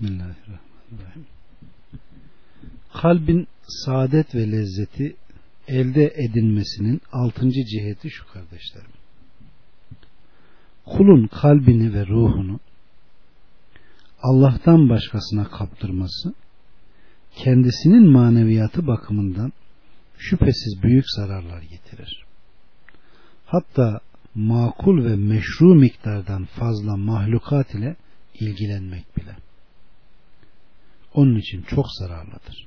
Bismillahirrahmanirrahim. Kalbin saadet ve lezzeti elde edilmesinin altıncı ciheti şu kardeşlerim. Kulun kalbini ve ruhunu Allah'tan başkasına kaptırması kendisinin maneviyatı bakımından şüphesiz büyük zararlar getirir. Hatta makul ve meşru miktardan fazla mahlukat ile ilgilenmek bile. Onun için çok zararlıdır.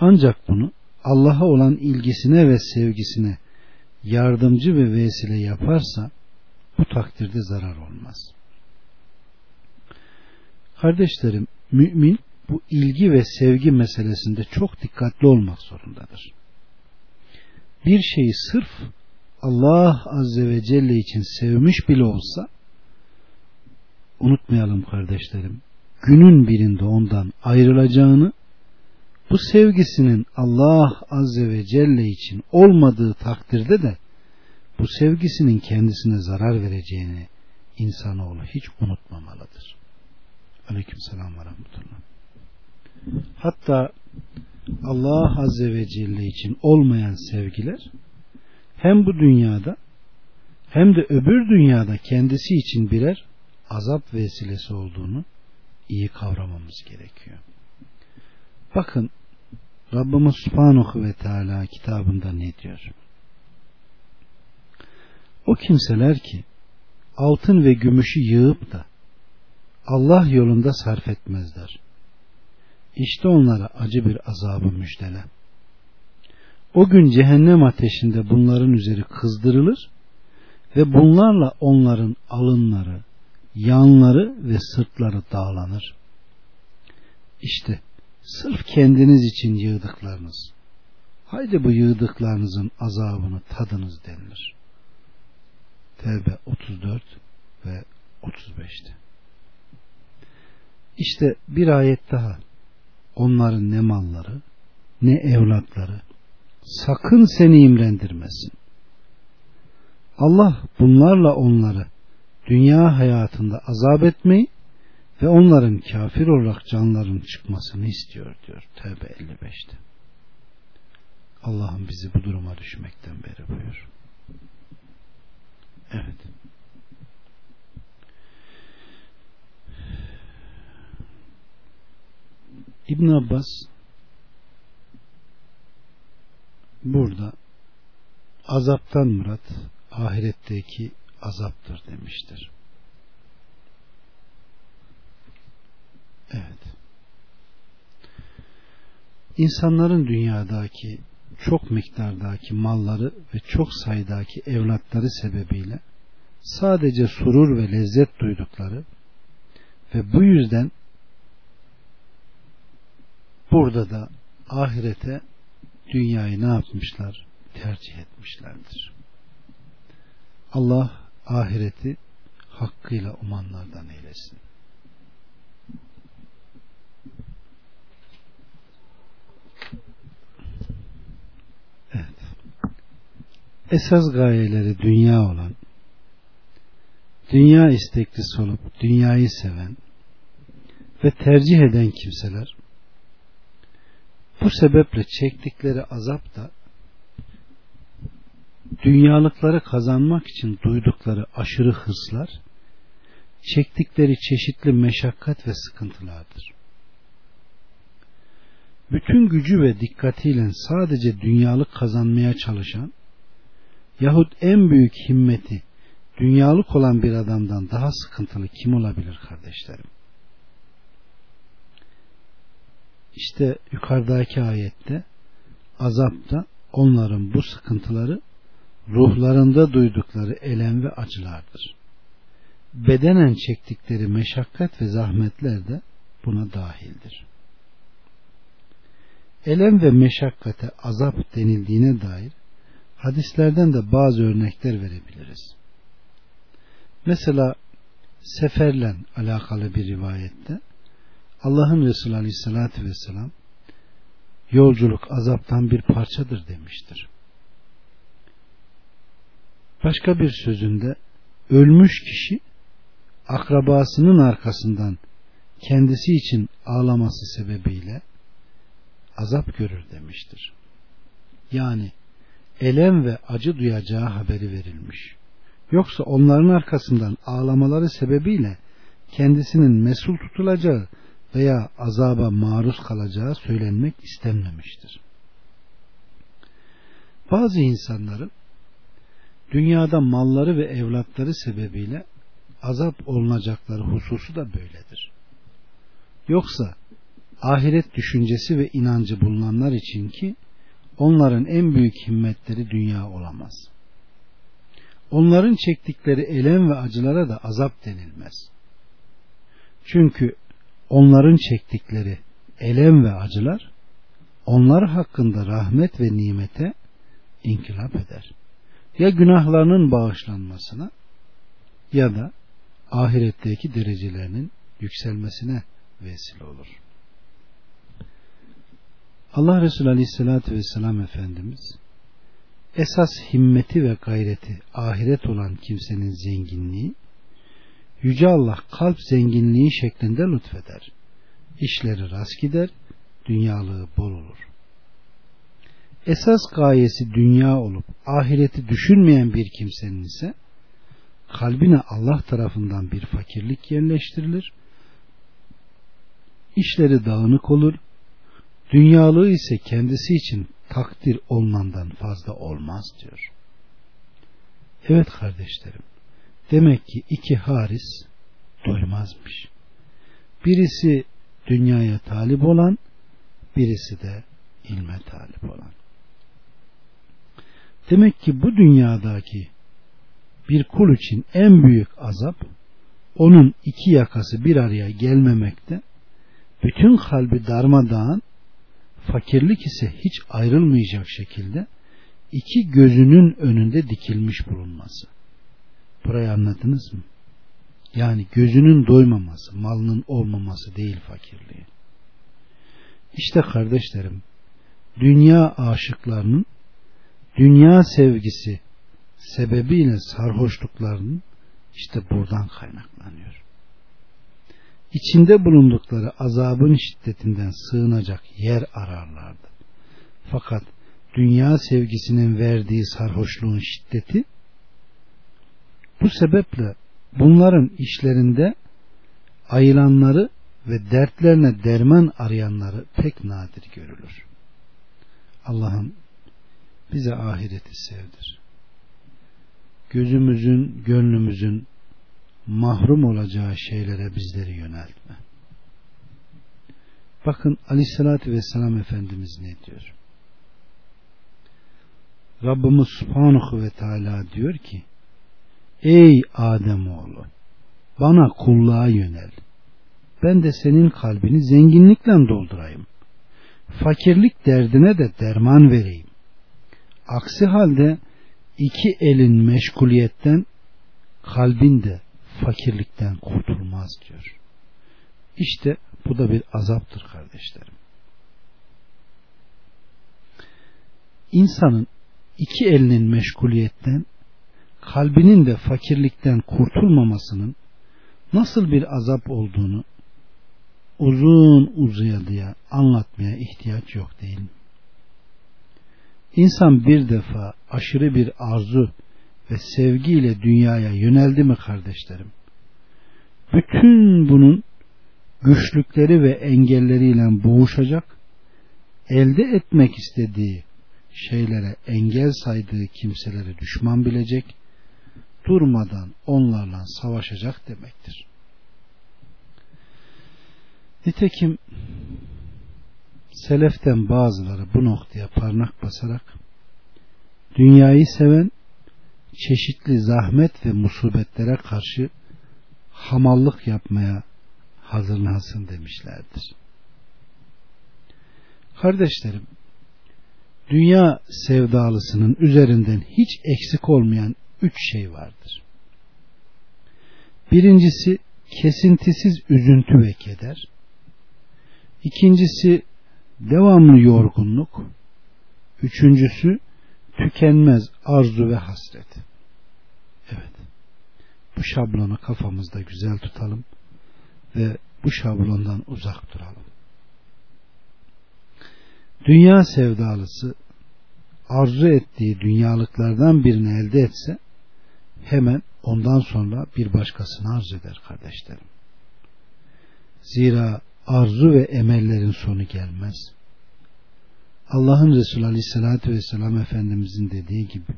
Ancak bunu Allah'a olan ilgisine ve sevgisine yardımcı ve vesile yaparsa bu takdirde zarar olmaz. Kardeşlerim, mümin bu ilgi ve sevgi meselesinde çok dikkatli olmak zorundadır. Bir şeyi sırf Allah Azze ve Celle için sevmiş bile olsa unutmayalım kardeşlerim günün birinde ondan ayrılacağını bu sevgisinin Allah Azze ve Celle için olmadığı takdirde de bu sevgisinin kendisine zarar vereceğini insanoğlu hiç unutmamalıdır. Aleyküm selam ve rahmetullah. Hatta Allah Azze ve Celle için olmayan sevgiler hem bu dünyada hem de öbür dünyada kendisi için birer azap vesilesi olduğunu iyi kavramamız gerekiyor. Bakın Rabbimiz Subhanahu ve Teala kitabında ne diyor? O kimseler ki altın ve gümüşü yığıp da Allah yolunda sarf etmezler. İşte onlara acı bir azabı müjdele. O gün cehennem ateşinde bunların üzeri kızdırılır ve bunlarla onların alınları, yanları ve sırtları dağlanır. İşte sırf kendiniz için yığdıklarınız. Haydi bu yığdıklarınızın azabını tadınız denilir. Tevbe 34 ve 35'te. İşte bir ayet daha. Onların ne malları, ne evlatları sakın seni imrendirmesin. Allah bunlarla onları dünya hayatında azap etmeyi ve onların kafir olarak canların çıkmasını istiyor diyor Tevbe 55'te. Allah'ım bizi bu duruma düşmekten beri buyur. Evet. İbn Abbas burada azaptan murat ahiretteki azaptır demiştir. Evet. İnsanların dünyadaki çok miktardaki malları ve çok sayıdaki evlatları sebebiyle sadece surur ve lezzet duydukları ve bu yüzden burada da ahirete dünyayı ne yapmışlar? Tercih etmişlerdir. Allah ahireti hakkıyla umanlardan eylesin. Evet. Esas gayeleri dünya olan, dünya isteklisi olup dünyayı seven ve tercih eden kimseler bu sebeple çektikleri azap da dünyalıkları kazanmak için duydukları aşırı hırslar, çektikleri çeşitli meşakkat ve sıkıntılardır. Bütün gücü ve dikkatiyle sadece dünyalık kazanmaya çalışan yahut en büyük himmeti dünyalık olan bir adamdan daha sıkıntılı kim olabilir kardeşlerim? İşte yukarıdaki ayette azapta onların bu sıkıntıları ruhlarında duydukları elem ve acılardır. Bedenen çektikleri meşakkat ve zahmetler de buna dahildir. Elem ve meşakkate azap denildiğine dair hadislerden de bazı örnekler verebiliriz. Mesela seferle alakalı bir rivayette Allah'ın Resulü Aleyhisselatü Vesselam yolculuk azaptan bir parçadır demiştir. Başka bir sözünde ölmüş kişi akrabasının arkasından kendisi için ağlaması sebebiyle azap görür demiştir. Yani elem ve acı duyacağı haberi verilmiş. Yoksa onların arkasından ağlamaları sebebiyle kendisinin mesul tutulacağı veya azaba maruz kalacağı söylenmek istenmemiştir. Bazı insanların dünyada malları ve evlatları sebebiyle azap olunacakları hususu da böyledir. Yoksa ahiret düşüncesi ve inancı bulunanlar için ki onların en büyük himmetleri dünya olamaz. Onların çektikleri elem ve acılara da azap denilmez. Çünkü onların çektikleri elem ve acılar onlar hakkında rahmet ve nimete inkılap eder. Ya günahlarının bağışlanmasına ya da ahiretteki derecelerinin yükselmesine vesile olur. Allah Resulü Aleyhisselatü Vesselam Efendimiz esas himmeti ve gayreti ahiret olan kimsenin zenginliği Yüce Allah kalp zenginliği şeklinde lütfeder. İşleri rast gider, dünyalığı bol olur. Esas gayesi dünya olup ahireti düşünmeyen bir kimsenin ise kalbine Allah tarafından bir fakirlik yerleştirilir. İşleri dağınık olur. Dünyalığı ise kendisi için takdir olmandan fazla olmaz diyor. Evet kardeşlerim. Demek ki iki haris doymazmış. Birisi dünyaya talip olan, birisi de ilme talip olan. Demek ki bu dünyadaki bir kul için en büyük azap onun iki yakası bir araya gelmemekte, bütün kalbi darmadağın, fakirlik ise hiç ayrılmayacak şekilde iki gözünün önünde dikilmiş bulunması. Burayı anladınız mı? Yani gözünün doymaması, malının olmaması değil fakirliği. İşte kardeşlerim, dünya aşıklarının dünya sevgisi sebebiyle sarhoşluklarının işte buradan kaynaklanıyor. İçinde bulundukları azabın şiddetinden sığınacak yer ararlardı. Fakat dünya sevgisinin verdiği sarhoşluğun şiddeti bu sebeple bunların işlerinde ayılanları ve dertlerine derman arayanları pek nadir görülür. Allah'ım bize ahireti sevdir. Gözümüzün, gönlümüzün mahrum olacağı şeylere bizleri yöneltme. Bakın Aleyhisselatü Vesselam Efendimiz ne diyor? Rabbimiz Subhanahu ve Teala diyor ki Ey Ademoğlu bana kulluğa yönel. Ben de senin kalbini zenginlikle doldurayım. Fakirlik derdine de derman vereyim. Aksi halde iki elin meşguliyetten kalbin de fakirlikten kurtulmaz diyor. İşte bu da bir azaptır kardeşlerim. İnsanın iki elinin meşguliyetten kalbinin de fakirlikten kurtulmamasının nasıl bir azap olduğunu uzun uzayadıya anlatmaya ihtiyaç yok değil mi? İnsan bir defa aşırı bir arzu ve sevgiyle dünyaya yöneldi mi kardeşlerim? Bütün bunun güçlükleri ve engelleriyle boğuşacak, elde etmek istediği şeylere engel saydığı kimseleri düşman bilecek, durmadan onlarla savaşacak demektir. Nitekim seleften bazıları bu noktaya parmak basarak dünyayı seven çeşitli zahmet ve musibetlere karşı hamallık yapmaya hazırlansın demişlerdir. Kardeşlerim, dünya sevdalısının üzerinden hiç eksik olmayan üç şey vardır. Birincisi kesintisiz üzüntü ve keder. İkincisi devamlı yorgunluk. Üçüncüsü tükenmez arzu ve hasret. Evet. Bu şablonu kafamızda güzel tutalım ve bu şablondan uzak duralım. Dünya sevdalısı arzu ettiği dünyalıklardan birini elde etse hemen ondan sonra bir başkasını arzu eder kardeşlerim. Zira arzu ve emellerin sonu gelmez. Allah'ın Resulü Aleyhisselatü Vesselam Efendimizin dediği gibi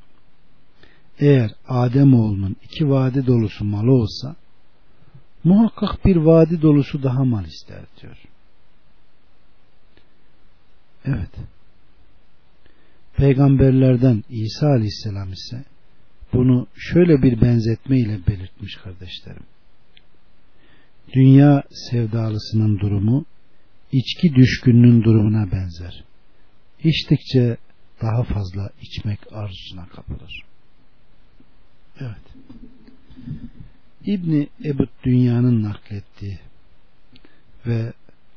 eğer Adem oğlunun iki vadi dolusu malı olsa muhakkak bir vadi dolusu daha mal ister diyor. Evet. Peygamberlerden İsa Aleyhisselam ise bunu şöyle bir benzetme ile belirtmiş kardeşlerim. Dünya sevdalısının durumu içki düşkününün durumuna benzer. İçtikçe daha fazla içmek arzusuna kapılır. Evet. İbni Ebu Dünya'nın naklettiği ve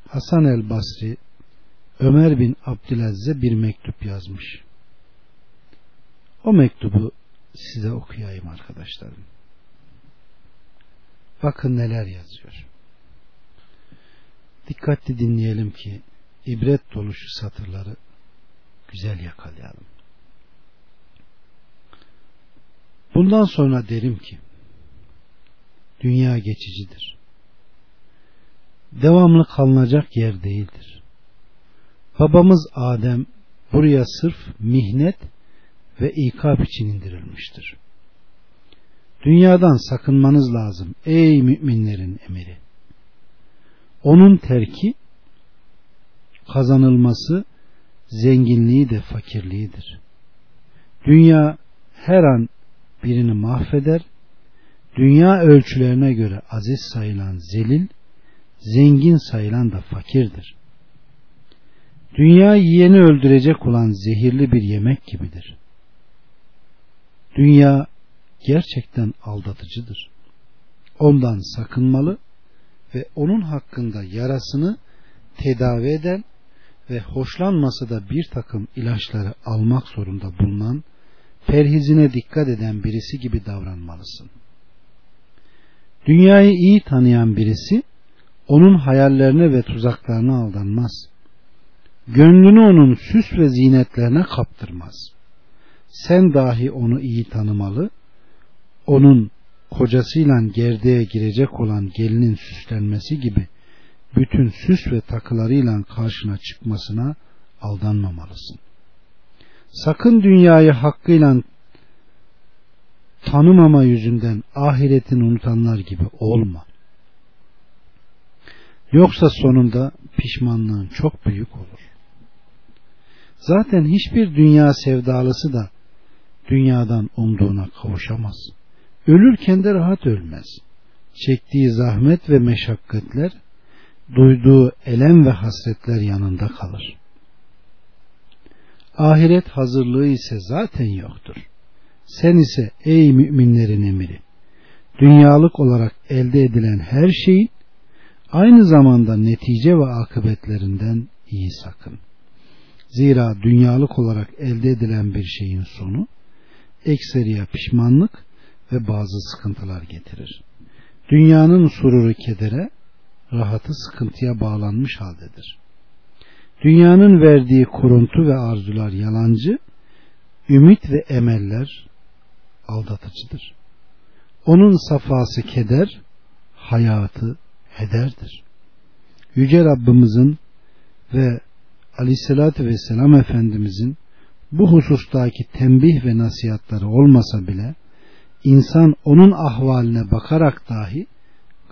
Hasan el Basri Ömer bin Abdülaziz'e bir mektup yazmış. O mektubu size okuyayım arkadaşlarım. Bakın neler yazıyor. Dikkatli dinleyelim ki ibret dolu şu satırları güzel yakalayalım. Bundan sonra derim ki dünya geçicidir. Devamlı kalınacak yer değildir. Babamız Adem buraya sırf mihnet ve ikab için indirilmiştir. Dünyadan sakınmanız lazım ey müminlerin emiri. Onun terki kazanılması zenginliği de fakirliğidir. Dünya her an birini mahveder. Dünya ölçülerine göre aziz sayılan zelil, zengin sayılan da fakirdir. Dünya yiyeni öldürecek olan zehirli bir yemek gibidir. Dünya gerçekten aldatıcıdır. Ondan sakınmalı ve onun hakkında yarasını tedavi eden ve hoşlanmasa da bir takım ilaçları almak zorunda bulunan, perhizine dikkat eden birisi gibi davranmalısın. Dünyayı iyi tanıyan birisi, onun hayallerine ve tuzaklarına aldanmaz. Gönlünü onun süs ve zinetlerine kaptırmaz. Sen dahi onu iyi tanımalı, onun kocasıyla gerdeğe girecek olan gelinin süslenmesi gibi bütün süs ve takılarıyla karşına çıkmasına aldanmamalısın. Sakın dünyayı hakkıyla tanımama yüzünden ahiretini unutanlar gibi olma. Yoksa sonunda pişmanlığın çok büyük olur. Zaten hiçbir dünya sevdalısı da dünyadan umduğuna kavuşamaz. Ölürken de rahat ölmez. Çektiği zahmet ve meşakkatler, duyduğu elem ve hasretler yanında kalır. Ahiret hazırlığı ise zaten yoktur. Sen ise ey müminlerin emiri, dünyalık olarak elde edilen her şeyin aynı zamanda netice ve akıbetlerinden iyi sakın. Zira dünyalık olarak elde edilen bir şeyin sonu ekseriye pişmanlık ve bazı sıkıntılar getirir. Dünyanın sururu kedere, rahatı sıkıntıya bağlanmış haldedir. Dünyanın verdiği kuruntu ve arzular yalancı, ümit ve emeller aldatıcıdır. Onun safası keder, hayatı hederdir. Yüce Rabbimizin ve Aleyhisselatü Vesselam Efendimizin bu husustaki tembih ve nasihatları olmasa bile insan onun ahvaline bakarak dahi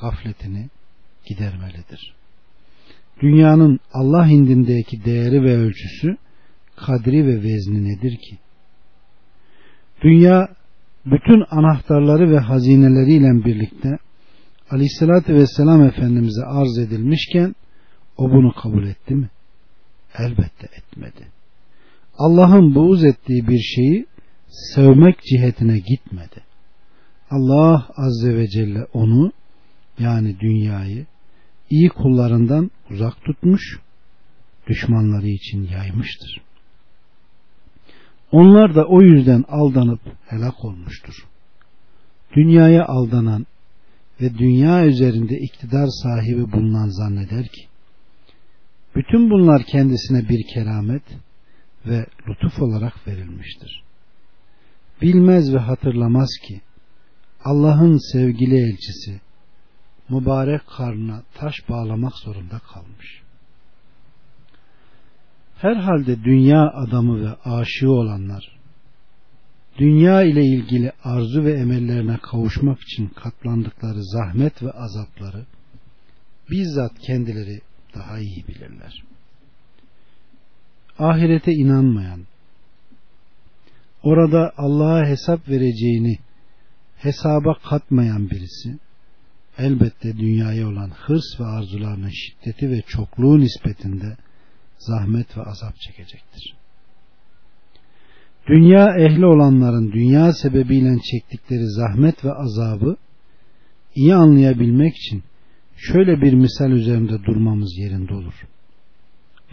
gafletini gidermelidir. Dünyanın Allah indindeki değeri ve ölçüsü kadri ve vezni nedir ki? Dünya bütün anahtarları ve hazineleriyle birlikte Aleyhisselatü Vesselam Efendimiz'e arz edilmişken o bunu kabul etti mi? Elbette etmedi. Allah'ın buğz ettiği bir şeyi sevmek cihetine gitmedi. Allah Azze ve Celle onu yani dünyayı iyi kullarından uzak tutmuş, düşmanları için yaymıştır. Onlar da o yüzden aldanıp helak olmuştur. Dünyaya aldanan ve dünya üzerinde iktidar sahibi bulunan zanneder ki bütün bunlar kendisine bir keramet ve lütuf olarak verilmiştir. Bilmez ve hatırlamaz ki Allah'ın sevgili elçisi mübarek karnına taş bağlamak zorunda kalmış. Herhalde dünya adamı ve aşığı olanlar dünya ile ilgili arzu ve emellerine kavuşmak için katlandıkları zahmet ve azapları bizzat kendileri daha iyi bilirler. Ahirete inanmayan, orada Allah'a hesap vereceğini hesaba katmayan birisi, elbette dünyaya olan hırs ve arzularının şiddeti ve çokluğu nispetinde zahmet ve azap çekecektir. Dünya ehli olanların dünya sebebiyle çektikleri zahmet ve azabı iyi anlayabilmek için şöyle bir misal üzerinde durmamız yerinde olur.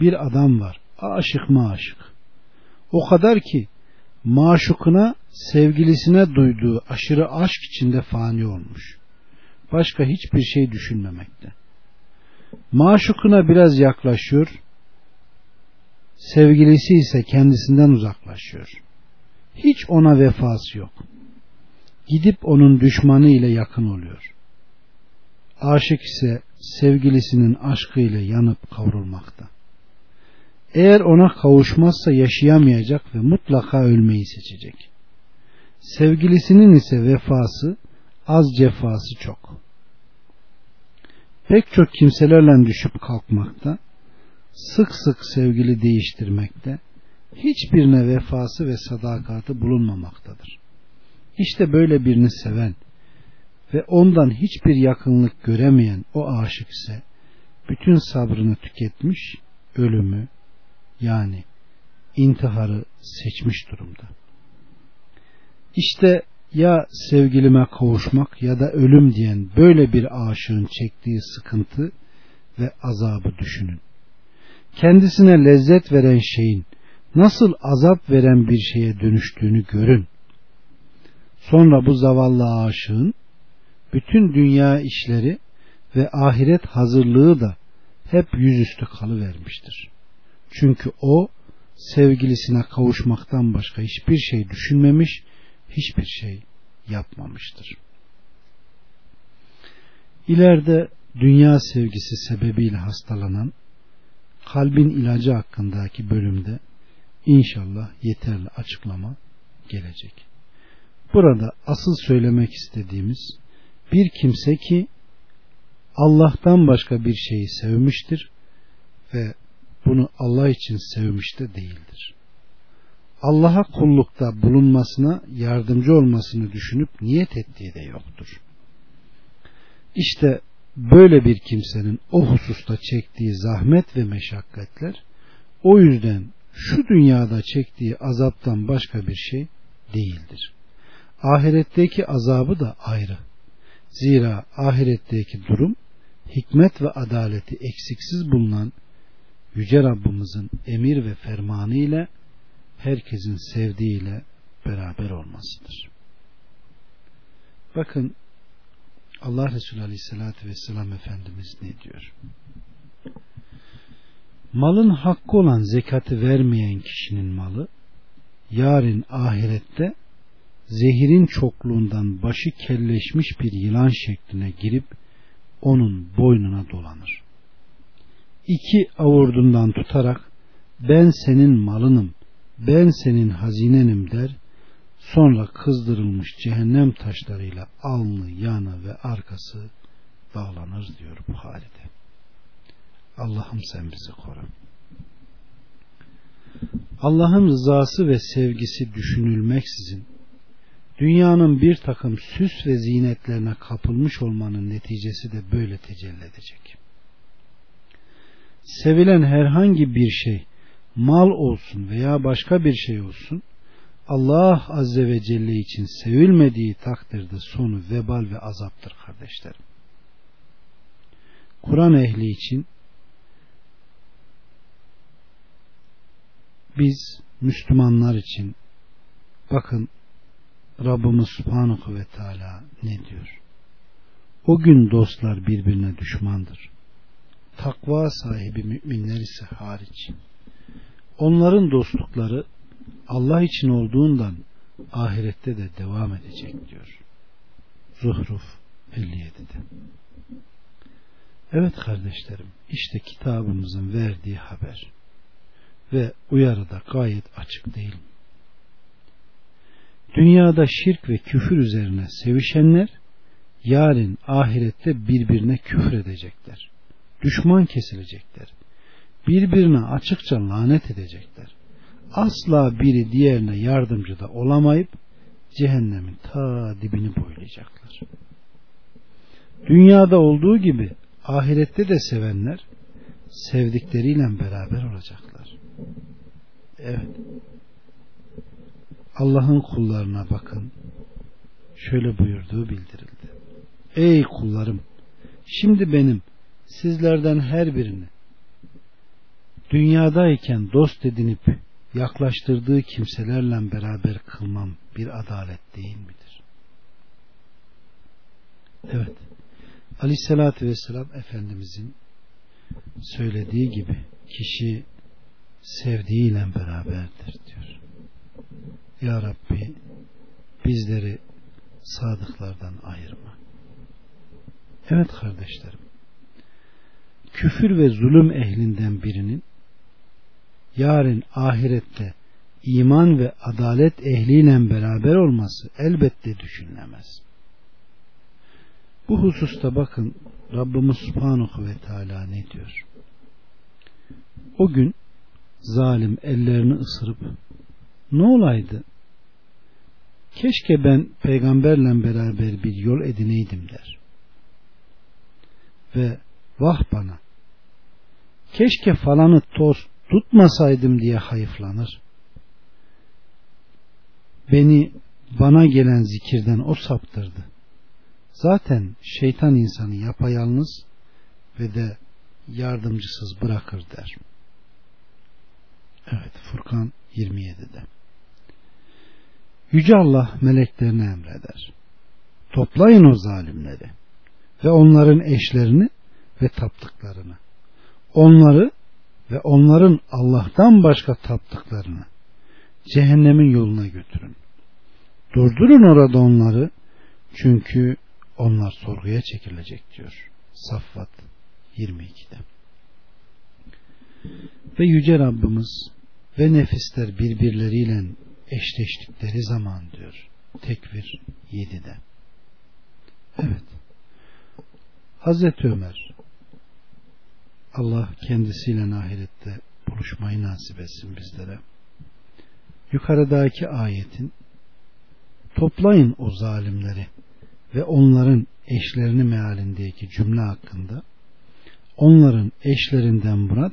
Bir adam var, aşık mı aşık. O kadar ki maşukuna sevgilisine duyduğu aşırı aşk içinde fani olmuş. Başka hiçbir şey düşünmemekte. Maşukuna biraz yaklaşıyor, sevgilisi ise kendisinden uzaklaşıyor. Hiç ona vefası yok. Gidip onun düşmanı ile yakın oluyor. Aşık ise sevgilisinin aşkıyla yanıp kavrulmakta. Eğer ona kavuşmazsa yaşayamayacak ve mutlaka ölmeyi seçecek. Sevgilisinin ise vefası az cefası çok. Pek çok kimselerle düşüp kalkmakta, sık sık sevgili değiştirmekte, hiçbirine vefası ve sadakatı bulunmamaktadır. İşte böyle birini seven ve ondan hiçbir yakınlık göremeyen o aşık ise bütün sabrını tüketmiş, ölümü yani intiharı seçmiş durumda. İşte ya sevgilime kavuşmak ya da ölüm diyen böyle bir aşığın çektiği sıkıntı ve azabı düşünün. Kendisine lezzet veren şeyin nasıl azap veren bir şeye dönüştüğünü görün. Sonra bu zavallı aşığın bütün dünya işleri ve ahiret hazırlığı da hep yüzüstü kalıvermiştir. Çünkü o sevgilisine kavuşmaktan başka hiçbir şey düşünmemiş, hiçbir şey yapmamıştır. İleride dünya sevgisi sebebiyle hastalanan kalbin ilacı hakkındaki bölümde inşallah yeterli açıklama gelecek. Burada asıl söylemek istediğimiz bir kimse ki Allah'tan başka bir şeyi sevmiştir ve bunu Allah için sevmiş de değildir. Allah'a kullukta bulunmasına yardımcı olmasını düşünüp niyet ettiği de yoktur. İşte böyle bir kimsenin o hususta çektiği zahmet ve meşakkatler o yüzden şu dünyada çektiği azaptan başka bir şey değildir. Ahiretteki azabı da ayrı. Zira ahiretteki durum hikmet ve adaleti eksiksiz bulunan Yüce Rabbimizin emir ve fermanı ile herkesin sevdiğiyle beraber olmasıdır. Bakın Allah Resulü Aleyhisselatü Vesselam Efendimiz ne diyor? Malın hakkı olan zekatı vermeyen kişinin malı yarın ahirette zehirin çokluğundan başı kelleşmiş bir yılan şekline girip onun boynuna dolanır. İki avurdundan tutarak ben senin malınım, ben senin hazinenim der, sonra kızdırılmış cehennem taşlarıyla alnı, yanı ve arkası bağlanır diyor Buhari'de. Allah'ım sen bizi koru. Allah'ın rızası ve sevgisi düşünülmeksizin dünyanın bir takım süs ve zinetlerine kapılmış olmanın neticesi de böyle tecelli edecek. Sevilen herhangi bir şey mal olsun veya başka bir şey olsun Allah Azze ve Celle için sevilmediği takdirde sonu vebal ve azaptır kardeşlerim. Kur'an ehli için biz Müslümanlar için bakın Rabbimiz Subhanahu ve Teala ne diyor? O gün dostlar birbirine düşmandır. Takva sahibi müminler ise hariç. Onların dostlukları Allah için olduğundan ahirette de devam edecek diyor. Zuhruf 57'de. Evet kardeşlerim, işte kitabımızın verdiği haber ve uyarı da gayet açık değil mi? Dünyada şirk ve küfür üzerine sevişenler yarın ahirette birbirine küfür edecekler. Düşman kesilecekler. Birbirine açıkça lanet edecekler. Asla biri diğerine yardımcı da olamayıp cehennemin ta dibini boylayacaklar. Dünyada olduğu gibi ahirette de sevenler sevdikleriyle beraber olacaklar. Evet. Allah'ın kullarına bakın. Şöyle buyurduğu bildirildi. Ey kullarım! Şimdi benim sizlerden her birini dünyadayken dost edinip yaklaştırdığı kimselerle beraber kılmam bir adalet değil midir? Evet. Aleyhissalatü vesselam Efendimizin söylediği gibi kişi sevdiğiyle beraberdir diyor. Ya Rabbi bizleri sadıklardan ayırma. Evet kardeşlerim. Küfür ve zulüm ehlinden birinin yarın ahirette iman ve adalet ehliyle beraber olması elbette düşünülemez. Bu hususta bakın Rabbimiz Subhanahu ve Teala ne diyor? O gün zalim ellerini ısırıp ne olaydı? Keşke ben peygamberle beraber bir yol edineydim der. Ve vah bana keşke falanı toz tutmasaydım diye hayıflanır. Beni bana gelen zikirden o saptırdı. Zaten şeytan insanı yapayalnız ve de yardımcısız bırakır der. Evet Furkan 27'de. Yüce Allah meleklerine emreder. Toplayın o zalimleri ve onların eşlerini ve taptıklarını. Onları ve onların Allah'tan başka taptıklarını cehennemin yoluna götürün. Durdurun orada onları çünkü onlar sorguya çekilecek diyor. Saffat 22'de. Ve Yüce Rabbimiz ve nefisler birbirleriyle eşleştikleri zaman diyor. Tekvir 7'de. Evet. Hazreti Ömer Allah kendisiyle ahirette buluşmayı nasip etsin bizlere. Yukarıdaki ayetin toplayın o zalimleri ve onların eşlerini mealindeki cümle hakkında onların eşlerinden murat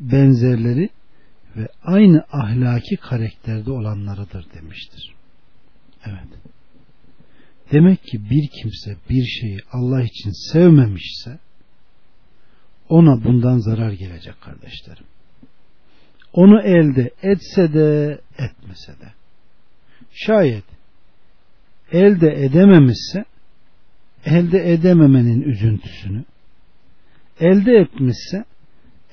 benzerleri ve aynı ahlaki karakterde olanlarıdır demiştir. Evet. Demek ki bir kimse bir şeyi Allah için sevmemişse ona bundan zarar gelecek kardeşlerim. Onu elde etse de etmese de. Şayet elde edememişse elde edememenin üzüntüsünü elde etmişse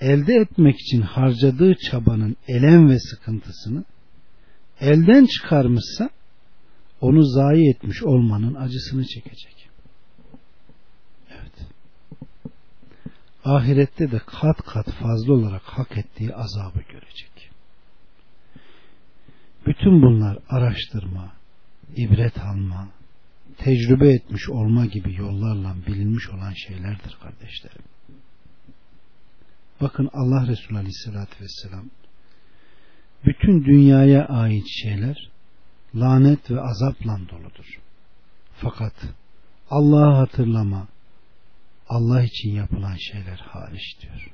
elde etmek için harcadığı çabanın elem ve sıkıntısını elden çıkarmışsa onu zayi etmiş olmanın acısını çekecek. Evet. Ahirette de kat kat fazla olarak hak ettiği azabı görecek. Bütün bunlar araştırma, ibret alma, tecrübe etmiş olma gibi yollarla bilinmiş olan şeylerdir kardeşlerim. Bakın Allah Resulü Aleyhisselatü Vesselam bütün dünyaya ait şeyler lanet ve azapla doludur. Fakat Allah'ı hatırlama, Allah için yapılan şeyler hariç diyor.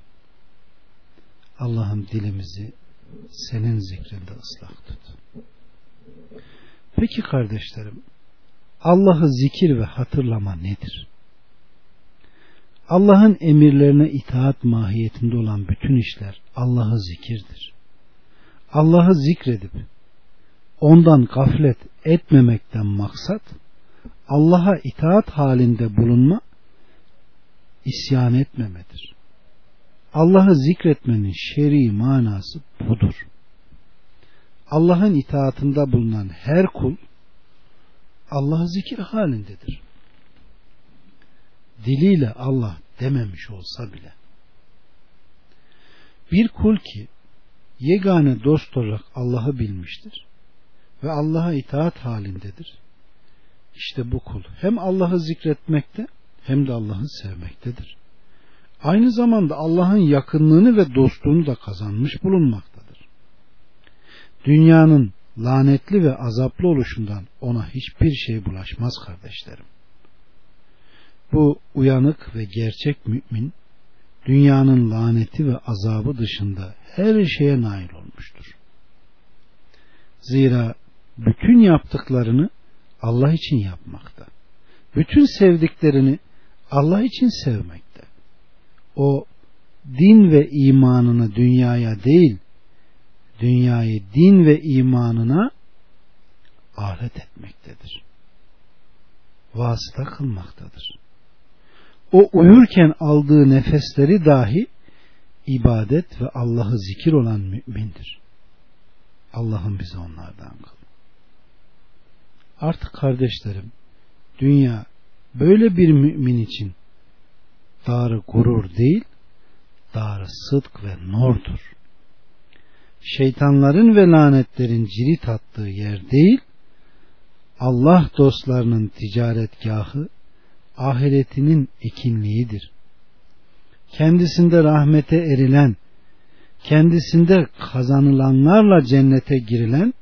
Allah'ım dilimizi senin zikrinde ıslak tut. Peki kardeşlerim, Allah'ı zikir ve hatırlama nedir? Allah'ın emirlerine itaat mahiyetinde olan bütün işler Allah'ı zikirdir. Allah'ı zikredip ondan gaflet etmemekten maksat Allah'a itaat halinde bulunma isyan etmemedir. Allah'ı zikretmenin şer'i manası budur. Allah'ın itaatında bulunan her kul Allah'ı zikir halindedir. Diliyle Allah dememiş olsa bile. Bir kul ki yegane dost olarak Allah'ı bilmiştir ve Allah'a itaat halindedir. İşte bu kul hem Allah'ı zikretmekte hem de Allah'ı sevmektedir. Aynı zamanda Allah'ın yakınlığını ve dostluğunu da kazanmış bulunmaktadır. Dünyanın lanetli ve azaplı oluşundan ona hiçbir şey bulaşmaz kardeşlerim. Bu uyanık ve gerçek mümin dünyanın laneti ve azabı dışında her şeye nail olmuştur. Zira bütün yaptıklarını Allah için yapmakta. Bütün sevdiklerini Allah için sevmekte. O din ve imanını dünyaya değil, dünyayı din ve imanına alet etmektedir. Vasıta kılmaktadır. O uyurken aldığı nefesleri dahi ibadet ve Allah'ı zikir olan mümindir. Allah'ın bizi onlardan kıl. Artık kardeşlerim, dünya böyle bir mümin için darı gurur değil, darı sıdk ve nordur. Şeytanların ve lanetlerin cirit attığı yer değil, Allah dostlarının ticaretgahı, ahiretinin ekinliğidir. Kendisinde rahmete erilen, kendisinde kazanılanlarla cennete girilen,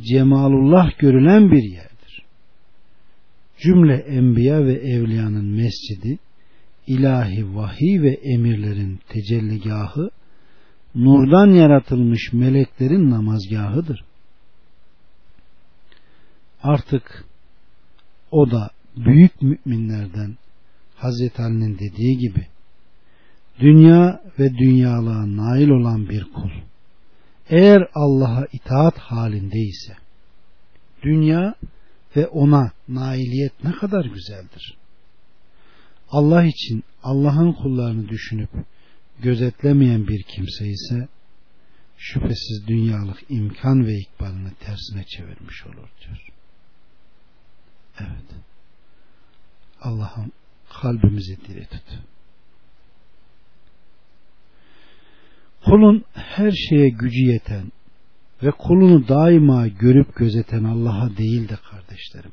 cemalullah görülen bir yerdir. Cümle enbiya ve evliyanın mescidi, ilahi vahiy ve emirlerin tecelligahı, nurdan yaratılmış meleklerin namazgahıdır. Artık o da büyük müminlerden Hazreti Ali'nin dediği gibi dünya ve dünyalığa nail olan bir kul eğer Allah'a itaat halindeyse dünya ve ona nailiyet ne kadar güzeldir. Allah için Allah'ın kullarını düşünüp gözetlemeyen bir kimse ise şüphesiz dünyalık imkan ve ikbalını tersine çevirmiş olur diyor. Evet. Allah'ım kalbimizi diri tut. Kulun her şeye gücü yeten ve kulunu daima görüp gözeten Allah'a değil de kardeşlerim.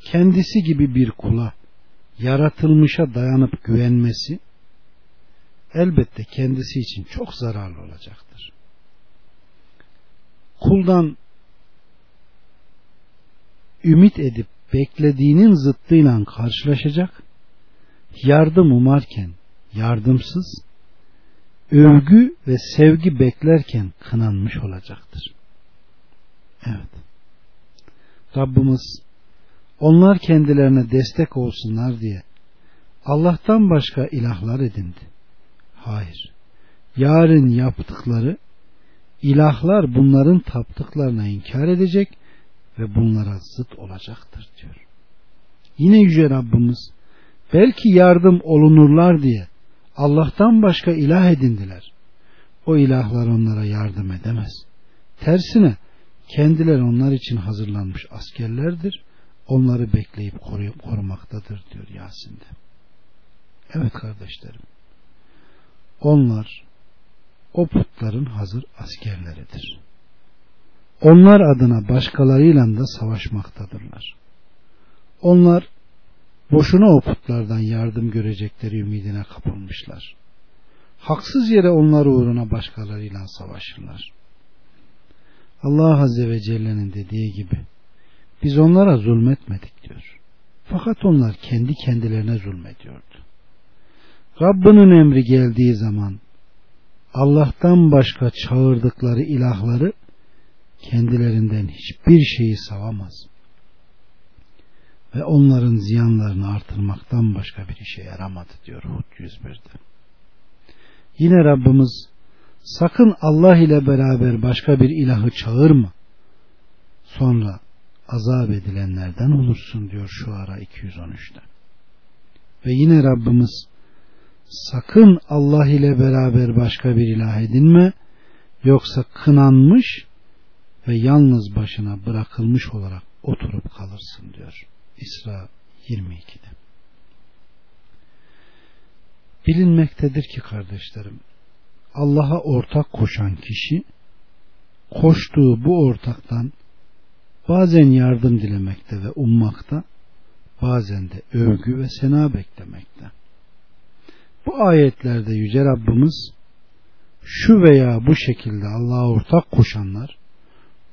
Kendisi gibi bir kula yaratılmışa dayanıp güvenmesi elbette kendisi için çok zararlı olacaktır. Kuldan ümit edip beklediğinin zıttıyla karşılaşacak, yardım umarken yardımsız, övgü ve sevgi beklerken kınanmış olacaktır. Evet. Rabbimiz onlar kendilerine destek olsunlar diye Allah'tan başka ilahlar edindi. Hayır. Yarın yaptıkları ilahlar bunların taptıklarına inkar edecek ve bunlara zıt olacaktır diyor. Yine Yüce Rabbimiz belki yardım olunurlar diye Allah'tan başka ilah edindiler. O ilahlar onlara yardım edemez. Tersine kendileri onlar için hazırlanmış askerlerdir. Onları bekleyip koruyup korumaktadır diyor Yasin'de. Evet kardeşlerim. Onlar o putların hazır askerleridir. Onlar adına başkalarıyla da savaşmaktadırlar. Onlar boşuna o putlardan yardım görecekleri ümidine kapılmışlar. Haksız yere onlar uğruna başkalarıyla savaşırlar. Allah Azze ve Celle'nin dediği gibi biz onlara zulmetmedik diyor. Fakat onlar kendi kendilerine zulmediyordu. Rabbinin emri geldiği zaman Allah'tan başka çağırdıkları ilahları kendilerinden hiçbir şeyi savamaz. Ve onların ziyanlarını artırmaktan başka bir işe yaramadı diyor Hud 101'de. Yine Rabbimiz sakın Allah ile beraber başka bir ilahı çağırma. Sonra azap edilenlerden olursun diyor şu ara 213'te. Ve yine Rabbimiz sakın Allah ile beraber başka bir ilah edinme yoksa kınanmış ve yalnız başına bırakılmış olarak oturup kalırsın diyor. İsra 22'de. Bilinmektedir ki kardeşlerim Allah'a ortak koşan kişi koştuğu bu ortaktan bazen yardım dilemekte ve ummakta bazen de övgü ve sena beklemekte. Bu ayetlerde Yüce Rabbimiz şu veya bu şekilde Allah'a ortak koşanlar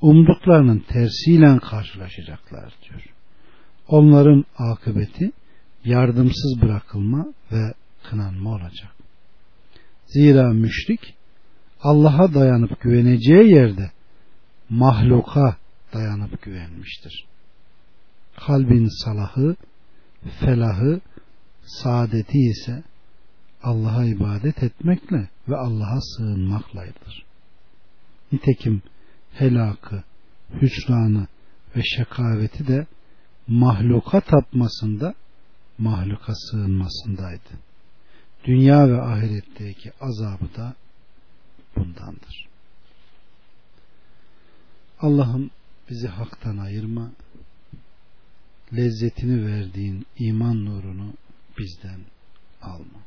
umduklarının tersiyle karşılaşacaklar diyor. Onların akıbeti yardımsız bırakılma ve kınanma olacak. Zira müşrik Allah'a dayanıp güveneceği yerde mahluka dayanıp güvenmiştir. Kalbin salahı, felahı, saadeti ise Allah'a ibadet etmekle ve Allah'a sığınmaklaydır. Nitekim helakı, hüsranı ve şekaveti de mahluka tapmasında, mahluka sığınmasındaydı. Dünya ve ahiretteki azabı da bundandır. Allah'ım bizi haktan ayırma, lezzetini verdiğin iman nurunu bizden alma.